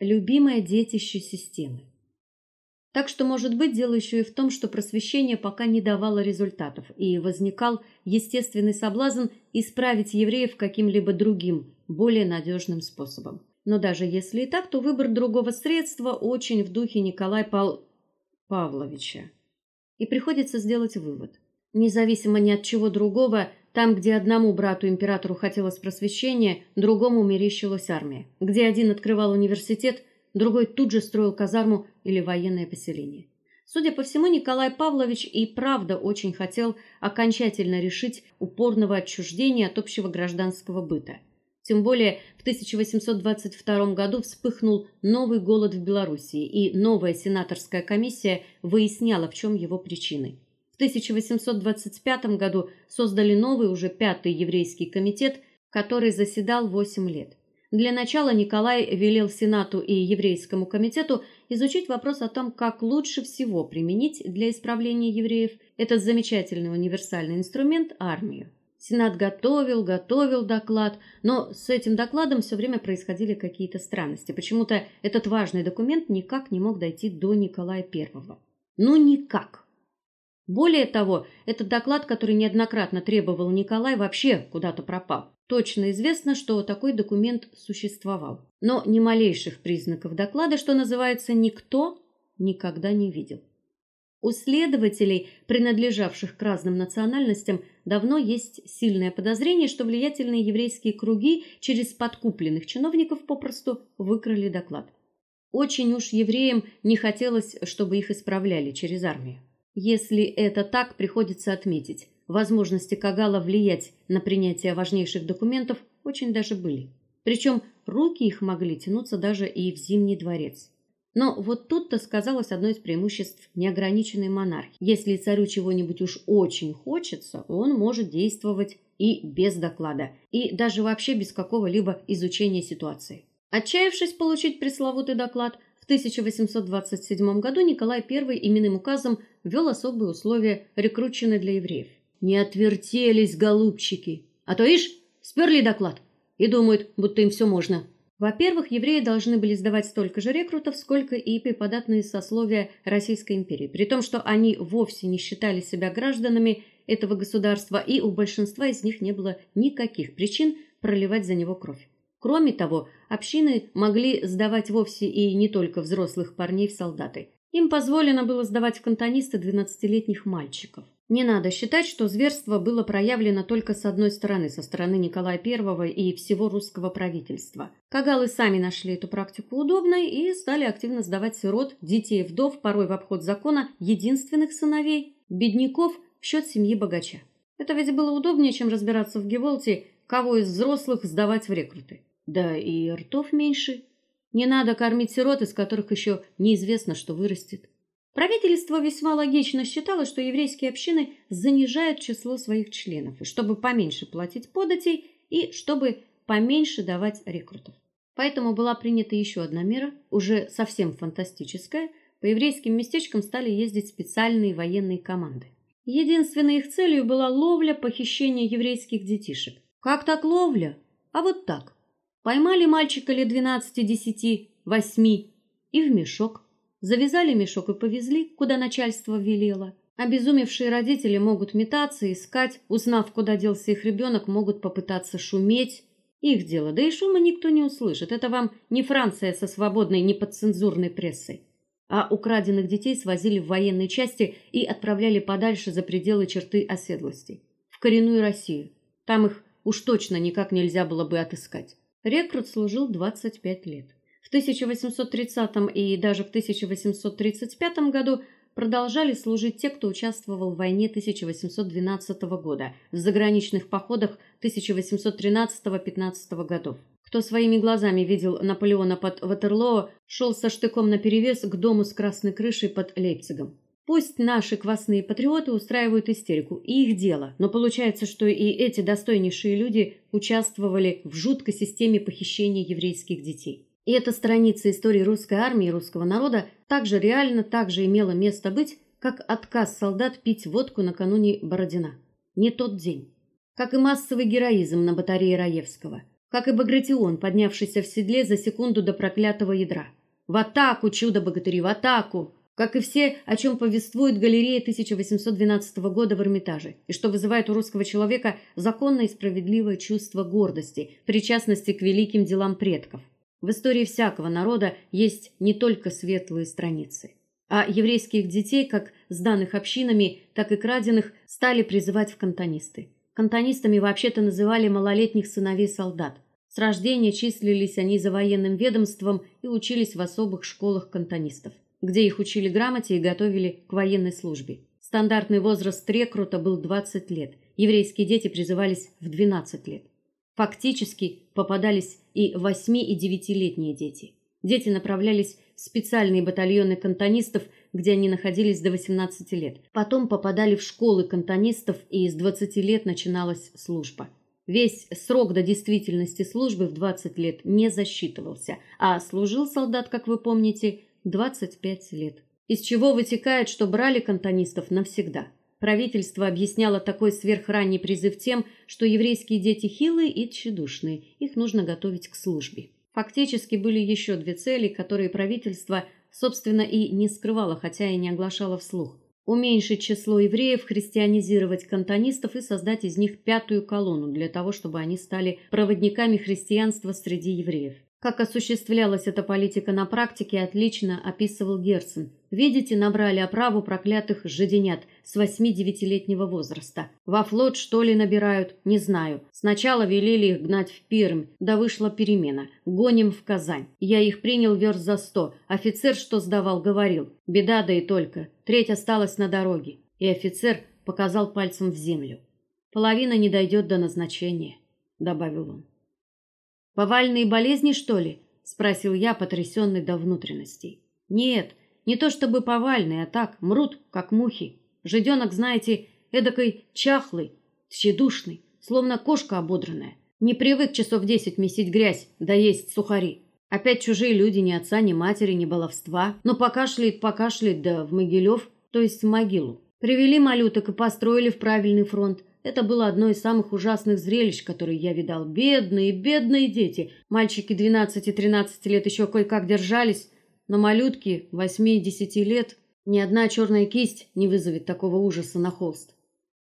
любимое детище системы. Так что, может быть, дело еще и в том, что просвещение пока не давало результатов, и возникал естественный соблазн исправить евреев каким-либо другим, более надежным способом. Но даже если и так, то выбор другого средства очень в духе Николая Пал... Павловича. И приходится сделать вывод. Независимо ни от чего другого, там, где одному брату императору хотелось просвещения, другому мерещилась армия. Где один открывал университет, другой тут же строил казарму или военное поселение. Судя по всему, Николай Павлович и правда очень хотел окончательно решить упорного отчуждения от общего гражданского быта. Тем более в 1822 году вспыхнул новый голод в Белоруссии, и новая сенаторская комиссия выясняла, в чем его причины. В 1825 году создали новый уже пятый еврейский комитет, который заседал 8 лет. Для начала Николай велел Сенату и еврейскому комитету изучить вопрос о том, как лучше всего применить для исправления евреев этот замечательный универсальный инструмент армию. Сенат готовил, готовил доклад, но с этим докладом все время происходили какие-то странности. Почему-то этот важный документ никак не мог дойти до Николая I. Ну никак. Более того, этот доклад, который неоднократно требовал Николай, вообще куда-то пропал. Точно известно, что такой документ существовал, но ни малейших признаков доклада, что называется, никто никогда не видел. У следователей, принадлежавших к разным национальностям, давно есть сильное подозрение, что влиятельные еврейские круги через подкупленных чиновников попросту выкрали доклад. Очень уж евреям не хотелось, чтобы их исправляли через армию. Если это так, приходится отметить, возможности Кагала влиять на принятие важнейших документов очень даже были. Причем руки их могли тянуться даже и в Зимний дворец. Но вот тут-то сказалось одно из преимуществ неограниченной монархии. Если царю чего-нибудь уж очень хочется, он может действовать и без доклада, и даже вообще без какого-либо изучения ситуации. Отчаявшись получить пресловутый доклад, 1827 году Николай I именным указом ввел особые условия рекрутчины для евреев. Не отвертелись голубчики, а то ишь, сперли доклад и думают, будто им все можно. Во-первых, евреи должны были сдавать столько же рекрутов, сколько и преподатные сословия Российской империи, при том, что они вовсе не считали себя гражданами этого государства, и у большинства из них не было никаких причин проливать за него кровь. Кроме того, общины могли сдавать вовсе и не только взрослых парней в солдаты. Им позволено было сдавать в кантонисты двенадцатилетних мальчиков. Не надо считать, что зверство было проявлено только с одной стороны, со стороны Николая I и всего русского правительства. Кагалы сами нашли эту практику удобной и стали активно сдавать сирот, детей, вдов, порой в обход закона, единственных сыновей, бедняков в счет семьи богача. Это ведь было удобнее, чем разбираться в Геволте, кого из взрослых сдавать в рекруты. Да и ртов меньше. Не надо кормить сирот, из которых еще неизвестно, что вырастет. Правительство весьма логично считало, что еврейские общины занижают число своих членов, чтобы поменьше платить податей и чтобы поменьше давать рекрутов. Поэтому была принята еще одна мера, уже совсем фантастическая. По еврейским местечкам стали ездить специальные военные команды. Единственной их целью была ловля, похищение еврейских детишек. Как так ловля? А вот так. Поймали мальчика лет 12, 10, 8 и в мешок Завязали мешок и повезли, куда начальство велело. Обезумевшие родители могут метаться, искать, узнав, куда делся их ребенок, могут попытаться шуметь. Их дело, да и шума никто не услышит. Это вам не Франция со свободной, неподцензурной прессой. А украденных детей свозили в военные части и отправляли подальше за пределы черты оседлости, в коренную Россию. Там их уж точно никак нельзя было бы отыскать. Рекрут служил 25 лет. В 1830 и даже в 1835 году продолжали служить те, кто участвовал в войне 1812 года, в заграничных походах 1813-15 годов. Кто своими глазами видел Наполеона под Ватерлоо, шел со штыком наперевес к дому с красной крышей под Лейпцигом. Пусть наши квасные патриоты устраивают истерику, и их дело, но получается, что и эти достойнейшие люди участвовали в жуткой системе похищения еврейских детей. И эта страница истории русской армии и русского народа также реально также имела место быть, как отказ солдат пить водку накануне Бородина. Не тот день. Как и массовый героизм на батарее Раевского. как и Багратион, поднявшийся в седле за секунду до проклятого ядра. В атаку, чудо-богатыри, в атаку! Как и все, о чем повествует галерея 1812 года в Эрмитаже, и что вызывает у русского человека законное и справедливое чувство гордости, причастности к великим делам предков. В истории всякого народа есть не только светлые страницы, а еврейских детей, как сданных общинами, так и краденных, стали призывать в кантонисты. Кантонистами вообще-то называли малолетних сыновей солдат. С рождения числились они за военным ведомством и учились в особых школах кантонистов где их учили грамоте и готовили к военной службе. Стандартный возраст рекрута был 20 лет. Еврейские дети призывались в 12 лет. Фактически попадались и 8 и 9-летние дети. Дети направлялись в специальные батальоны кантонистов, где они находились до 18 лет. Потом попадали в школы кантонистов, и с 20 лет начиналась служба. Весь срок до действительности службы в 20 лет не засчитывался, а служил солдат, как вы помните, 25 лет. Из чего вытекает, что брали кантонистов навсегда. Правительство объясняло такой сверхранний призыв тем, что еврейские дети хилые и тщедушные, их нужно готовить к службе. Фактически были еще две цели, которые правительство, собственно, и не скрывало, хотя и не оглашало вслух: уменьшить число евреев, христианизировать кантонистов и создать из них пятую колонну для того, чтобы они стали проводниками христианства среди евреев. Как осуществлялась эта политика на практике, отлично описывал Герцен. Видите, набрали оправу проклятых жиденят с восьми-девятилетнего возраста. Во флот что ли набирают, не знаю. Сначала велели их гнать в Пермь, да вышла перемена. Гоним в Казань. Я их принял верст за сто. Офицер, что сдавал, говорил: "Беда да и только. Треть осталась на дороге". И офицер показал пальцем в землю. Половина не дойдет до назначения, добавил он. Повальные болезни, что ли? спросил я, потрясенный до внутренностей. Нет, не то чтобы повальные, а так мрут, как мухи. Жиденок, знаете, эдакой чахлый, тщедушный, словно кошка ободранная. Не привык часов десять месить грязь, да есть сухари. Опять чужие люди, ни отца, ни матери, ни баловства. Но покашляет, покашляет, да в Могилев, то есть в могилу. Привели малюток и построили в правильный фронт. Это было одно из самых ужасных зрелищ, которые я видал. Бедные, бедные дети. Мальчики 12 и 13 лет еще кое-как держались, но малютки 8 и 10 лет ни одна черная кисть не вызовет такого ужаса на холст.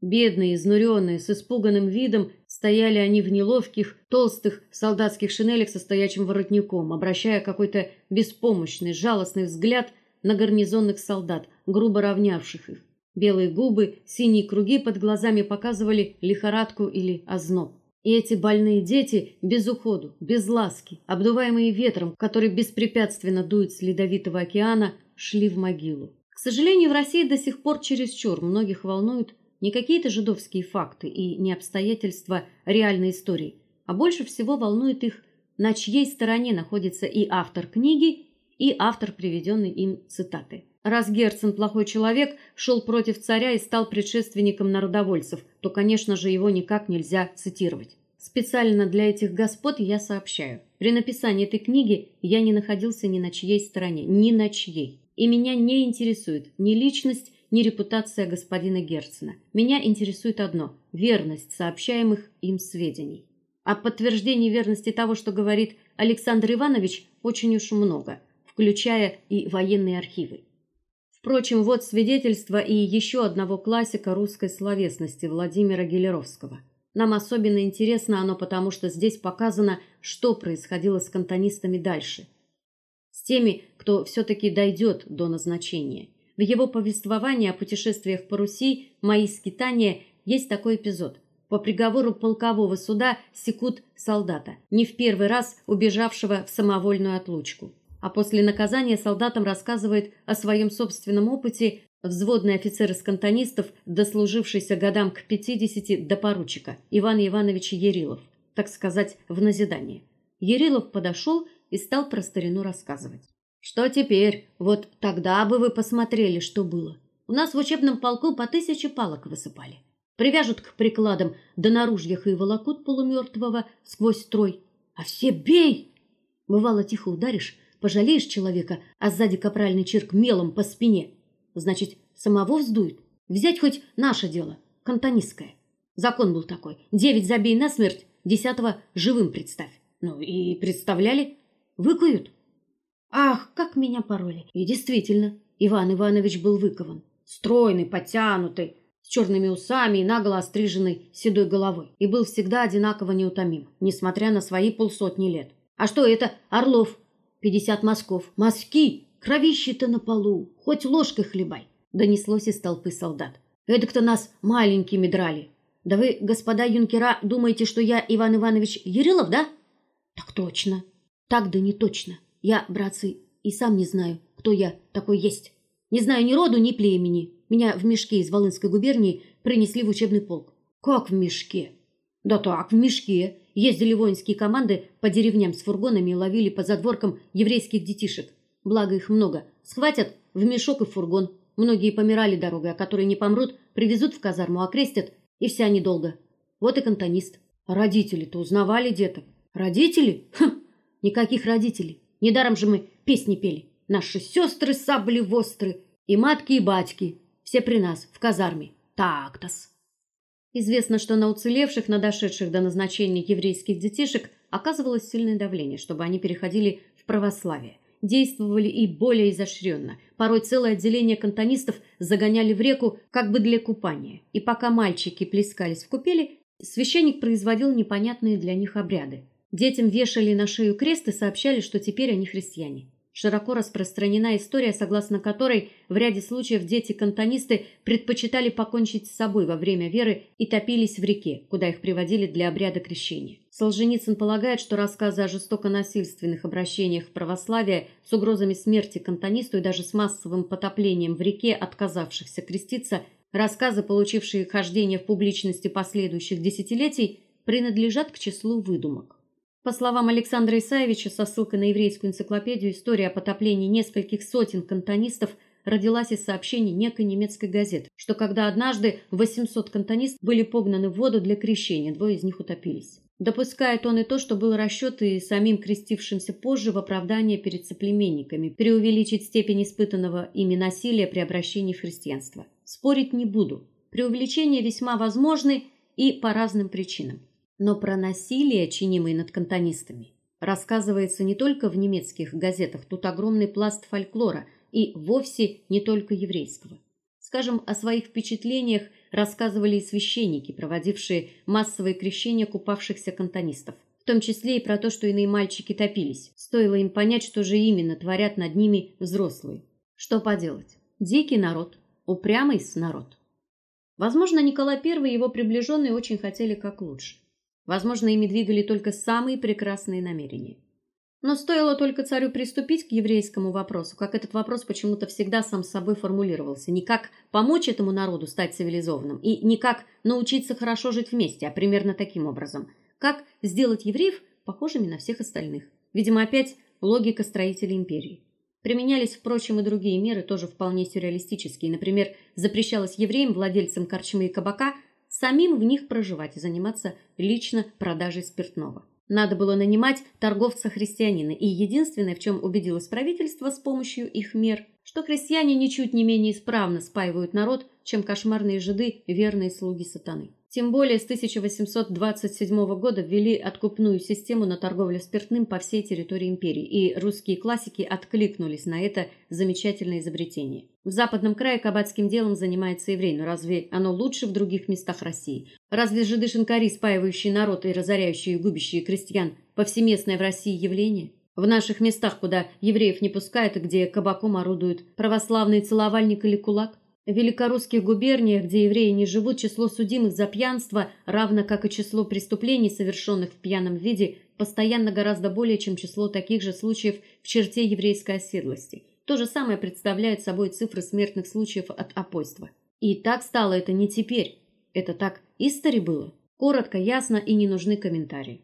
Бедные, изнуренные, с испуганным видом стояли они в неловких, толстых солдатских шинелях со стоячим воротником, обращая какой-то беспомощный, жалостный взгляд на гарнизонных солдат, грубо равнявших их. Белые губы, синие круги под глазами показывали лихорадку или озноб. И эти больные дети без уходу, без ласки, обдуваемые ветром, который беспрепятственно дует с ледовитого океана, шли в могилу. К сожалению, в России до сих пор чересчур многих волнуют не какие-то жидовские факты и не обстоятельства реальной истории, а больше всего волнует их, на чьей стороне находится и автор книги, и автор приведенной им цитаты. Раз Герцен плохой человек, шел против царя и стал предшественником народовольцев, то, конечно же, его никак нельзя цитировать. Специально для этих господ я сообщаю: при написании этой книги я не находился ни на чьей стороне, ни на чьей. И меня не интересует ни личность, ни репутация господина Герцена. Меня интересует одно верность сообщаемых им сведений. А подтверждений верности того, что говорит Александр Иванович, очень уж много, включая и военные архивы. Впрочем, вот свидетельство и еще одного классика русской словесности Владимира Гелеровского. Нам особенно интересно оно потому, что здесь показано, что происходило с кантонистами дальше. С теми, кто все таки дойдет до назначения. В его повествовании о путешествиях по Руси Мои скитания есть такой эпизод. По приговору полкового суда секут солдата, не в первый раз убежавшего в самовольную отлучку а после наказания солдатам рассказывает о своем собственном опыте взводный офицер из кантонистов, дослужившийся годам к 50 до поручика, Иван Иванович Ерилов, так сказать, в назидание. Ерилов подошел и стал про старину рассказывать. Что теперь? Вот тогда бы вы посмотрели, что было. У нас в учебном полку по тысяче палок высыпали. Привяжут к прикладам, да на и волокут полумертвого сквозь строй. А все бей! Бывало, тихо ударишь, Пожалеешь человека, а сзади капральный чирк мелом по спине. Значит, самого вздует. Взять хоть наше дело, кантонистское. Закон был такой: девять забей на смерть, десятого живым представь. Ну и представляли? Выкуют. Ах, как меня пороли. И действительно, Иван Иванович был выкован. Стройный, подтянутый, с черными усами и нагло остриженной седой головой. И был всегда одинаково неутомим, несмотря на свои полсотни лет. А что это? Орлов. Пятьдесят мазков. Мазки! Кровище-то на полу. Хоть ложкой хлебай. Донеслось из толпы солдат. Эдак-то нас маленькими драли. Да вы, господа юнкера, думаете, что я Иван Иванович Ерилов, да? Так точно. Так да не точно. Я, братцы, и сам не знаю, кто я такой есть. Не знаю ни роду, ни племени. Меня в мешке из Волынской губернии принесли в учебный полк. Как в мешке? Да так, в мешке. Ездили воинские команды по деревням с фургонами и ловили по задворкам еврейских детишек. Благо их много. Схватят в мешок и в фургон. Многие помирали дорогой, а которые не помрут, привезут в казарму, окрестят, и вся недолго. Вот и кантонист. Родители-то узнавали деток. Родители? Хм, никаких родителей. Недаром же мы песни пели. Наши сестры сабли востры, и матки, и батьки. Все при нас, в казарме. Так-тос. Известно, что на уцелевших, на дошедших до назначения еврейских детишек оказывалось сильное давление, чтобы они переходили в православие. Действовали и более изощренно. Порой целое отделение кантонистов загоняли в реку как бы для купания. И пока мальчики плескались в купели, священник производил непонятные для них обряды. Детям вешали на шею крест и сообщали, что теперь они христиане. Широко распространена история, согласно которой в ряде случаев дети-кантонисты предпочитали покончить с собой во время веры и топились в реке, куда их приводили для обряда крещения. Солженицын полагает, что рассказы о жестоко-насильственных обращениях православие с угрозами смерти кантонисту и даже с массовым потоплением в реке отказавшихся креститься, рассказы, получившие хождение в публичности последующих десятилетий, принадлежат к числу выдумок. По словам Александра Исаевича, со ссылкой на еврейскую энциклопедию, история о потоплении нескольких сотен кантонистов родилась из сообщений некой немецкой газеты, что когда однажды 800 кантонистов были погнаны в воду для крещения, двое из них утопились. Допускает он и то, что был расчет и самим крестившимся позже в оправдание перед соплеменниками преувеличить степень испытанного ими насилия при обращении в христианство. Спорить не буду. Преувеличения весьма возможны и по разным причинам. Но про насилие, чинимое над кантонистами, рассказывается не только в немецких газетах, тут огромный пласт фольклора и вовсе не только еврейского. Скажем, о своих впечатлениях рассказывали и священники, проводившие массовые крещения купавшихся кантонистов, в том числе и про то, что иные мальчики топились. Стоило им понять, что же именно творят над ними взрослые. Что поделать? Дикий народ, упрямый народ. Возможно, Николай I и его приближенные очень хотели как лучше. Возможно, ими двигали только самые прекрасные намерения. Но стоило только царю приступить к еврейскому вопросу, как этот вопрос почему-то всегда сам собой формулировался, не как помочь этому народу стать цивилизованным и не как научиться хорошо жить вместе, а примерно таким образом: как сделать евреев похожими на всех остальных. Видимо, опять логика строителей империи. Применялись, впрочем, и другие меры, тоже вполне сюрреалистические. Например, запрещалось евреям, владельцам корчмы и кабака, самим в них проживать и заниматься лично продажей спиртного. Надо было нанимать торговца-христианина, и единственное, в чем убедилось правительство с помощью их мер, что христиане ничуть не менее исправно спаивают народ, чем кошмарные жиды, верные слуги сатаны. Тем более с 1827 года ввели откупную систему на торговлю спиртным по всей территории империи, и русские классики откликнулись на это замечательное изобретение. В западном крае кабацким делом занимается еврей, но разве оно лучше в других местах России? Разве жиды-шинкари, спаивающие народ и разоряющие и губящие крестьян, повсеместное в России явление? В наших местах, куда евреев не пускают и где кабаком орудуют православный целовальник или кулак, в великорусских губерниях, где евреи не живут, число судимых за пьянство, равно как и число преступлений, совершенных в пьяном виде, постоянно гораздо более, чем число таких же случаев в черте еврейской оседлости. То же самое представляют собой цифры смертных случаев от опойства. И так стало это не теперь. Это так истори было. Коротко, ясно и не нужны комментарии.